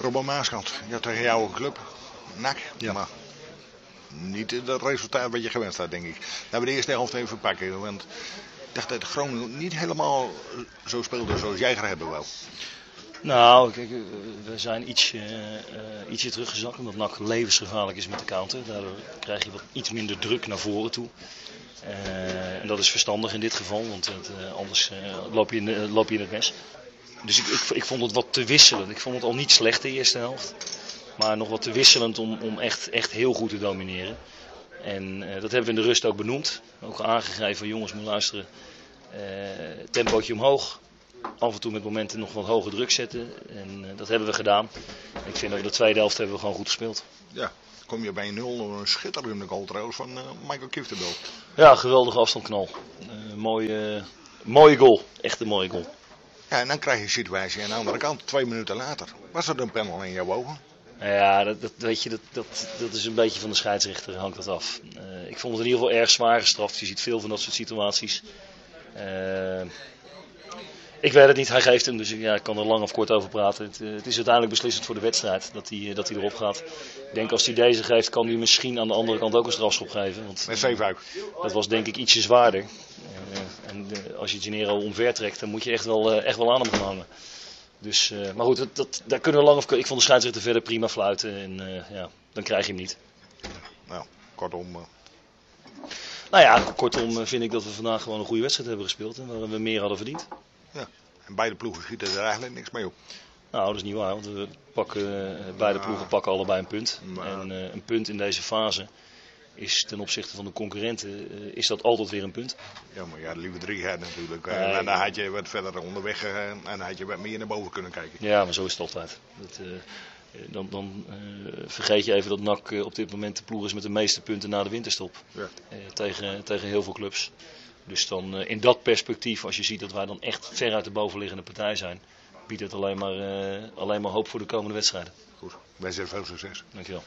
Robben Maaskant, ja, tegen jouw club, NAC, Ja. maar niet het resultaat wat je gewenst had, denk ik. Laten we de eerste helft even pakken, want ik dacht dat Groningen niet helemaal zo speelde zoals jij graag hebben wou. Nou, kijk, eh, we zijn iets, eh, eh, ietsje teruggezakt omdat NAC levensgevaarlijk is met de counter. Daardoor krijg je wat iets minder druk naar voren toe. Eh, en dat is verstandig in dit geval, want het, anders loop, je in, loop je in het mes. Dus ik, ik, ik vond het wat te wisselend. Ik vond het al niet slecht de eerste helft. Maar nog wat te wisselend om, om echt, echt heel goed te domineren. En eh, dat hebben we in de rust ook benoemd. Ook aangegeven, jongens moet luisteren. Eh tempootje omhoog. Af en toe met momenten nog wat hoger druk zetten. En eh, dat hebben we gedaan. Ik vind dat we de tweede helft hebben we gewoon goed gespeeld. Ja, kom je bij 0 door een schitterende goal trouwens van Michael Kiftenbel. Ja, geweldige afstandknal. Mooie, mooie goal. Echt een mooie goal. Ja, en dan krijg je een situatie aan de andere kant, twee minuten later. Was er een panel in jouw ogen? Ja, dat, dat, weet je, dat, dat, dat is een beetje van de scheidsrechter, hangt dat af. Eh, ik vond het in ieder geval erg zwaar gestraft. Je ziet veel van dat soort situaties. Eh, ik weet het niet, hij geeft hem, dus ja, ik kan er lang of kort over praten. Het, eh, het is uiteindelijk beslissend voor de wedstrijd dat hij, dat hij erop gaat. Ik denk als hij deze geeft, kan hij misschien aan de andere kant ook een strafschop geven. Want Met 7 uit. dat was denk ik ietsje zwaarder. En eh, als je Gennaro omver trekt, dan moet je echt wel, eh, echt wel aan hem gaan hangen. Dus, eh, maar goed, dat, dat, daar kunnen we lang of Ik vond de scheidsrechter verder prima fluiten. En ja, dan krijg je hem niet. Nou, kortom. Nou ja, kortom vind ik dat we vandaag gewoon een goede wedstrijd hebben gespeeld. En waar we meer hadden verdiend. en beide ploegen schieten er eigenlijk niks mee op. Nou, dat is niet waar. Want we pakken, beide Ja. ploegen pakken allebei een punt. Maar- En een punt in deze fase is ten opzichte van de concurrenten eh, is dat altijd weer een punt. Ja, maar ja, liever drie had natuurlijk. En dan had je wat verder onderweg gegaan en dan had je wat meer naar boven kunnen kijken. Ja, maar zo is het altijd. Dat, eh, eh, dan dan eh, vergeet je even dat NAC eh, op dit moment de ploeg is met de meeste punten na de winterstop. Ja. Eh, tegen, tegen heel veel clubs. Dus dan eh, in dat perspectief, als je ziet dat wij dan echt ver uit de bovenliggende partij zijn, biedt het alleen maar, eh, alleen maar hoop voor de komende wedstrijden. Goed, wij zeggen veel succes. Dankjewel.